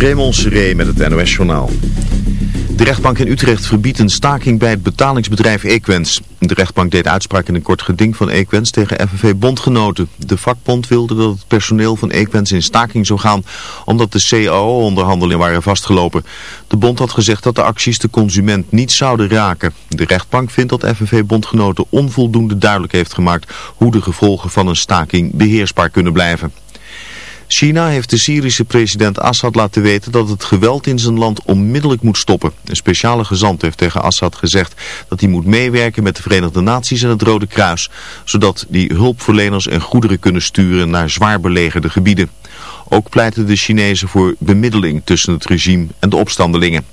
Raymond Seré met het NOS-journaal. De rechtbank in Utrecht verbiedt een staking bij het betalingsbedrijf Equens. De rechtbank deed uitspraak in een kort geding van Equens tegen FNV Bondgenoten. De vakbond wilde dat het personeel van Equens in staking zou gaan omdat de CAO-onderhandelingen waren vastgelopen. De bond had gezegd dat de acties de consument niet zouden raken. De rechtbank vindt dat FNV Bondgenoten onvoldoende duidelijk heeft gemaakt hoe de gevolgen van een staking beheersbaar kunnen blijven. China heeft de Syrische president Assad laten weten dat het geweld in zijn land onmiddellijk moet stoppen. Een speciale gezant heeft tegen Assad gezegd dat hij moet meewerken met de Verenigde Naties en het Rode Kruis, zodat die hulpverleners en goederen kunnen sturen naar zwaar belegerde gebieden. Ook pleiten de Chinezen voor bemiddeling tussen het regime en de opstandelingen.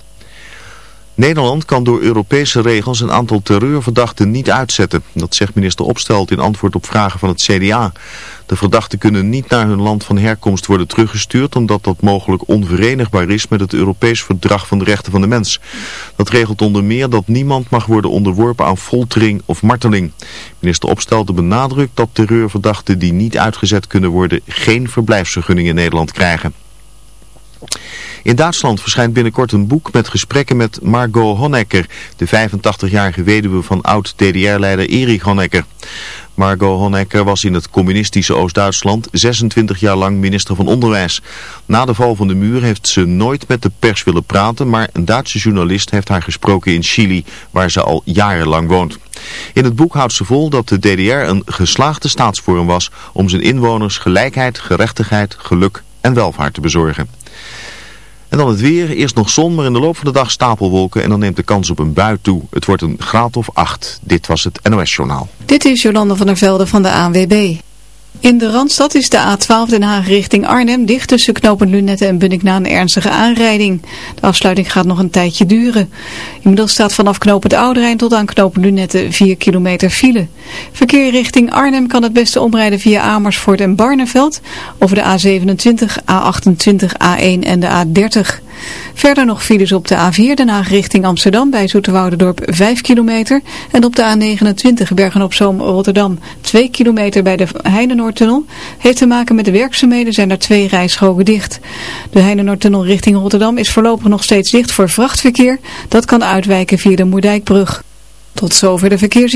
Nederland kan door Europese regels een aantal terreurverdachten niet uitzetten. Dat zegt minister Opstelt in antwoord op vragen van het CDA. De verdachten kunnen niet naar hun land van herkomst worden teruggestuurd... omdat dat mogelijk onverenigbaar is met het Europees Verdrag van de Rechten van de Mens. Dat regelt onder meer dat niemand mag worden onderworpen aan foltering of marteling. Minister Opstelten benadrukt dat terreurverdachten die niet uitgezet kunnen worden... geen verblijfsvergunning in Nederland krijgen. In Duitsland verschijnt binnenkort een boek met gesprekken met Margot Honecker, de 85-jarige weduwe van oud-DDR-leider Erich Honecker. Margot Honecker was in het communistische Oost-Duitsland 26 jaar lang minister van Onderwijs. Na de val van de muur heeft ze nooit met de pers willen praten, maar een Duitse journalist heeft haar gesproken in Chili, waar ze al jarenlang woont. In het boek houdt ze vol dat de DDR een geslaagde staatsvorm was om zijn inwoners gelijkheid, gerechtigheid, geluk en welvaart te bezorgen. En dan het weer. Eerst nog zon, maar in de loop van de dag stapelwolken. En dan neemt de kans op een bui toe. Het wordt een graad of acht. Dit was het NOS Journaal. Dit is Jolanda van der Velde van de ANWB. In de Randstad is de A12 Den Haag richting Arnhem dicht tussen knopen Lunette en Bunnik na een ernstige aanrijding. De afsluiting gaat nog een tijdje duren. Inmiddels staat vanaf knopen de Ouderijn tot aan knopen Lunette 4 kilometer file. Verkeer richting Arnhem kan het beste omrijden via Amersfoort en Barneveld over de A27, A28, A1 en de A30. Verder nog files op de A4 Den Haag richting Amsterdam bij Zoeterwoudendorp 5 kilometer. En op de A29 Bergen-op-Zoom Rotterdam 2 kilometer bij de Heinenoordtunnel. Heeft te maken met de werkzaamheden zijn er twee rijstroken dicht. De Heinenoordtunnel richting Rotterdam is voorlopig nog steeds dicht voor vrachtverkeer. Dat kan uitwijken via de Moerdijkbrug. Tot zover de verkeers.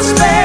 understand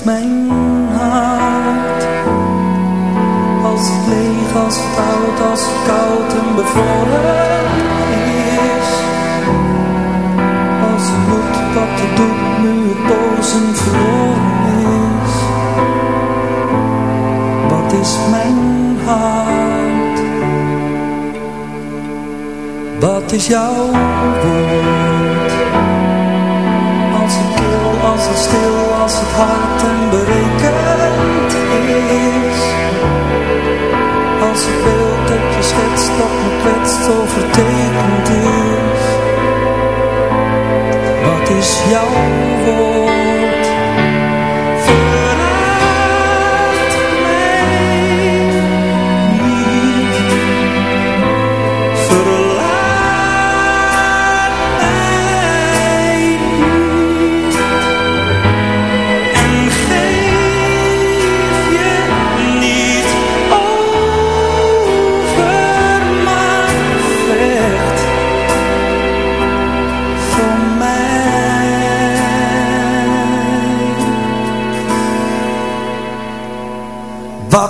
is mijn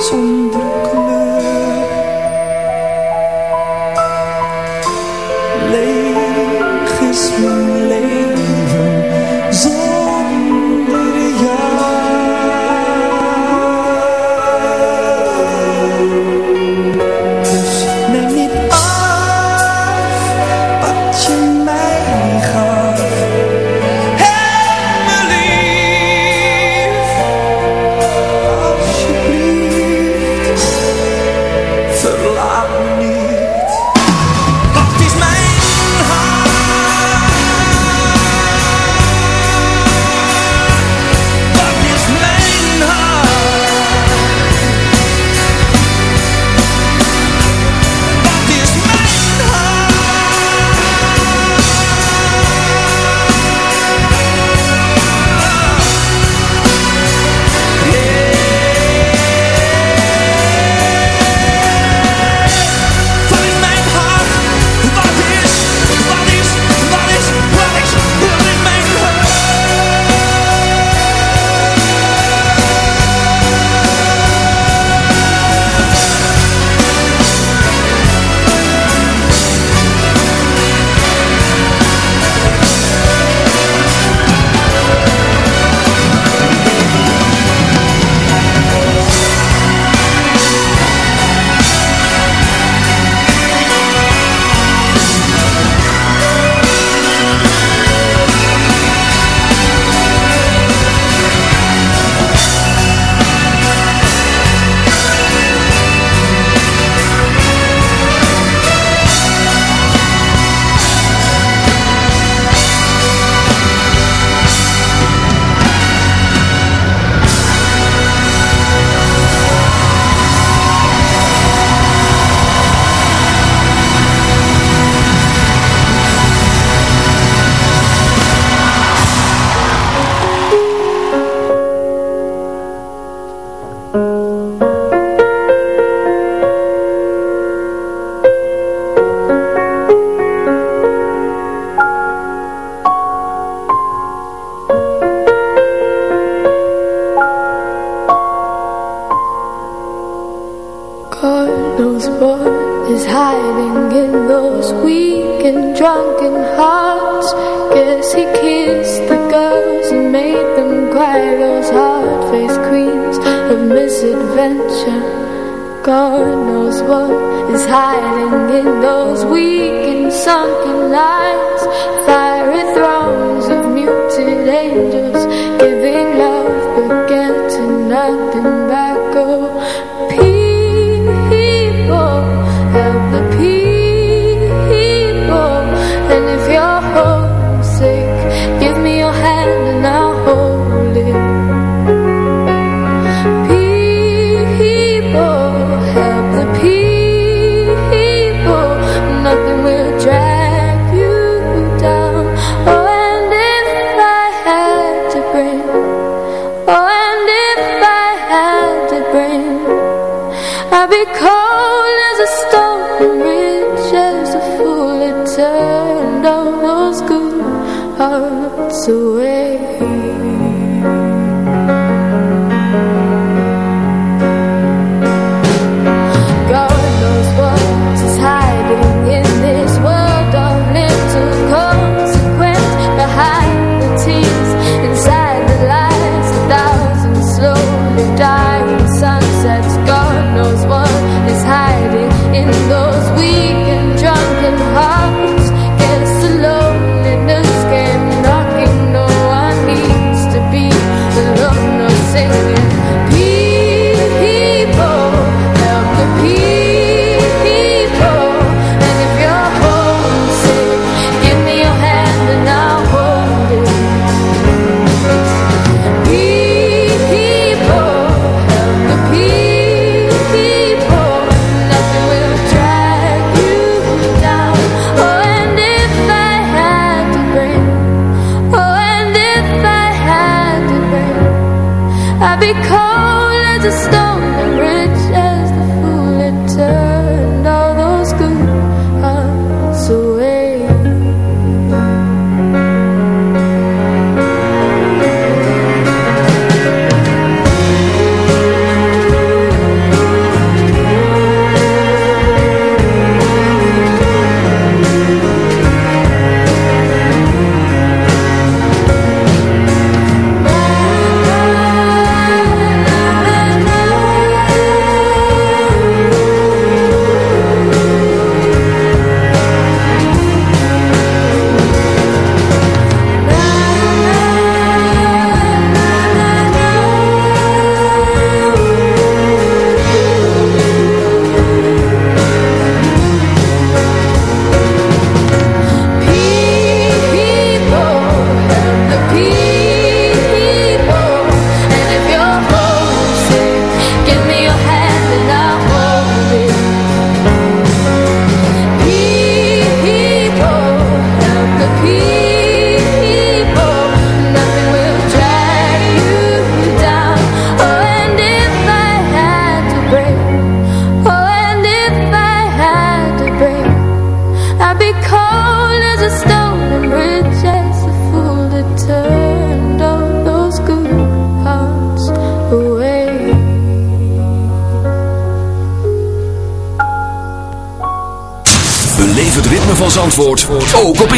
从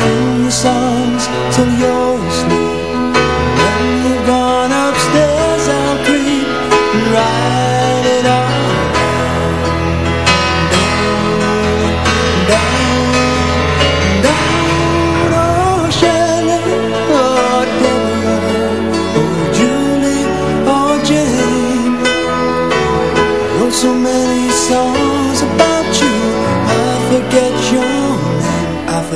sing your songs till yours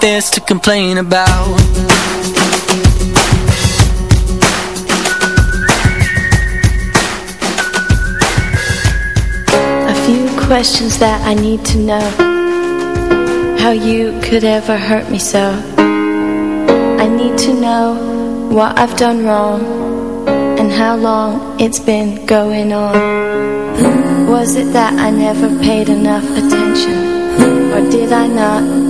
there's to complain about. A few questions that I need to know. How you could ever hurt me so. I need to know what I've done wrong And how long it's been going on. Was it that I never paid enough attention? Or did I not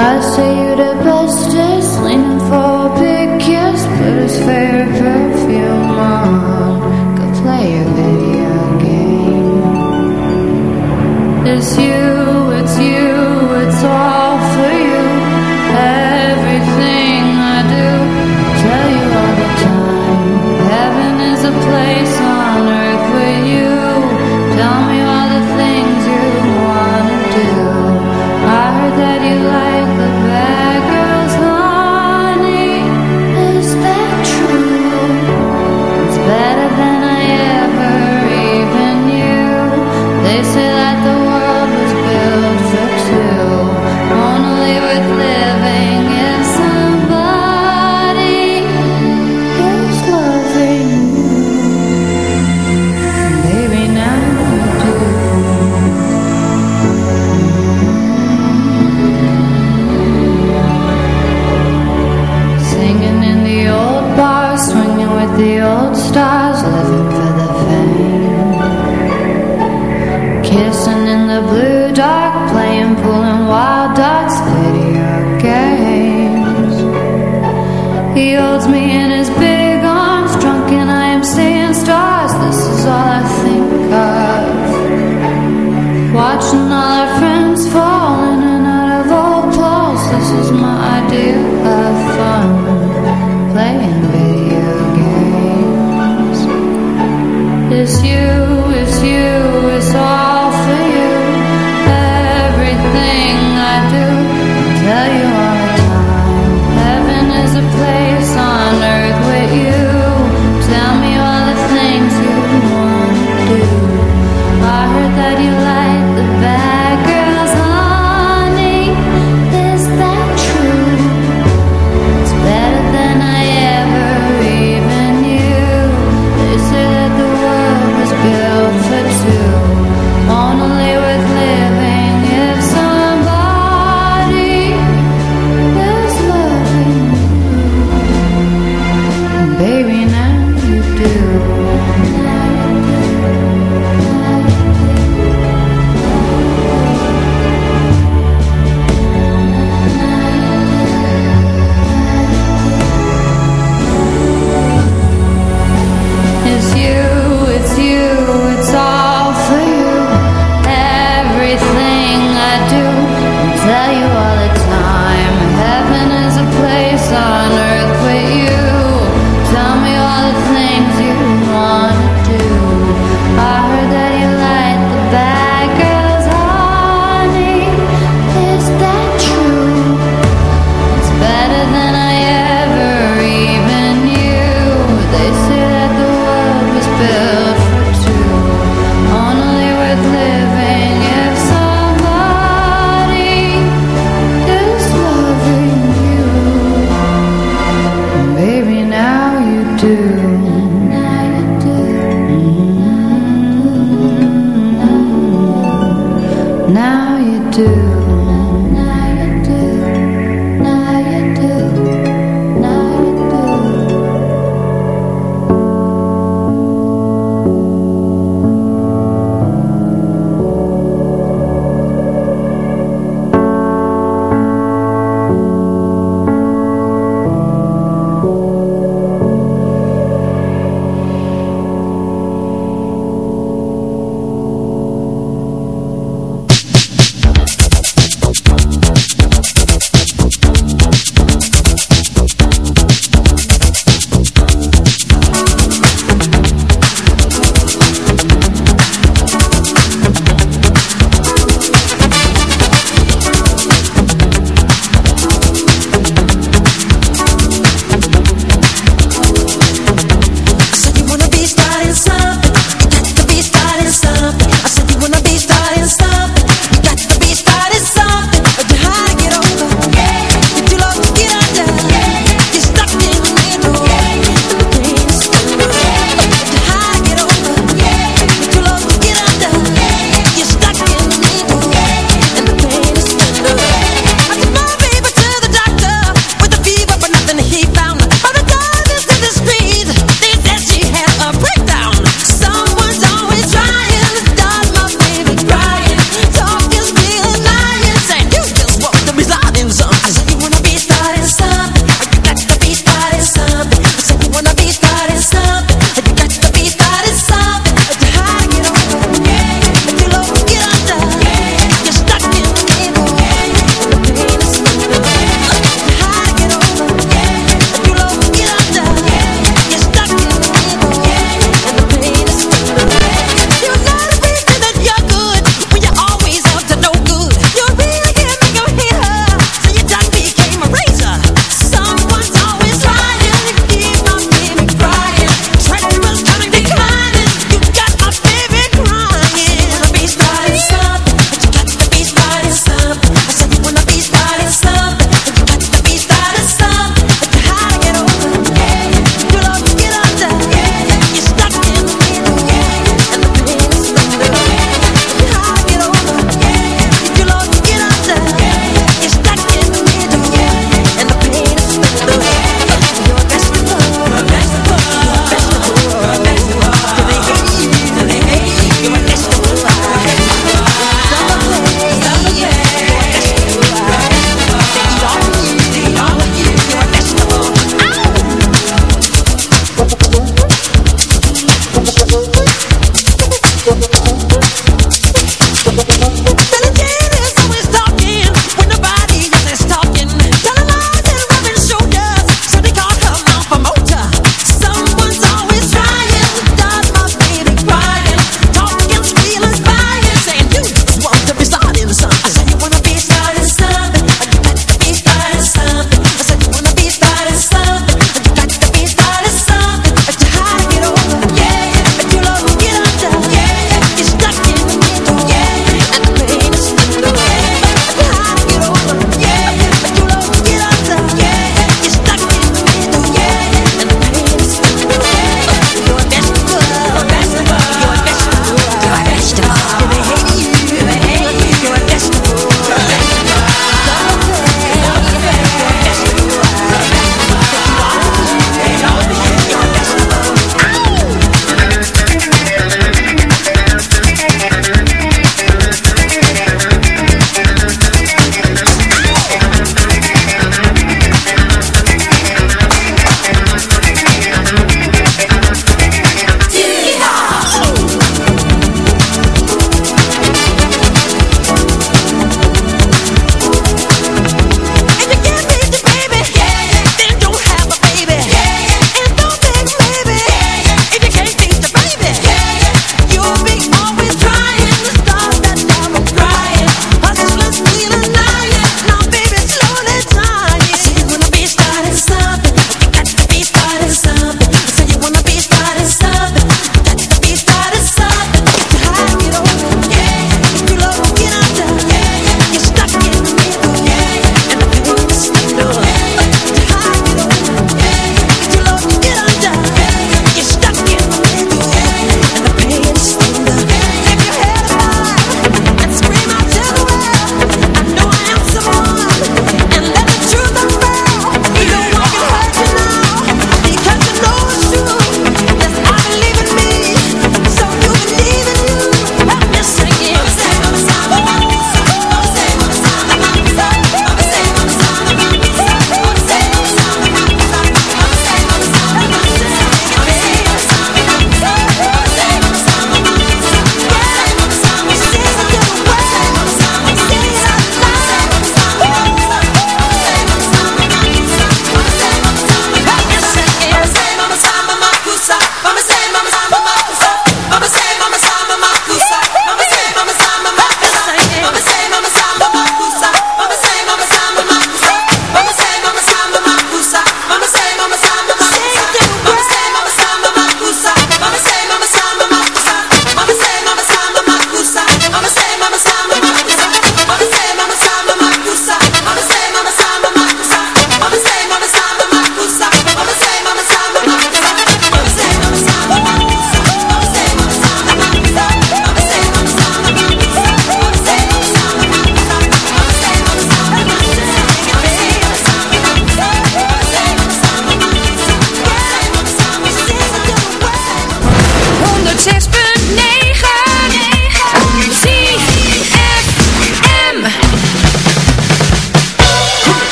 I say you the bestest, leaning for a big kiss. Put his perfume on. Go play a video game. It's you, it's you, it's all for you. Everything I do, tell you all the time. Heaven is a place.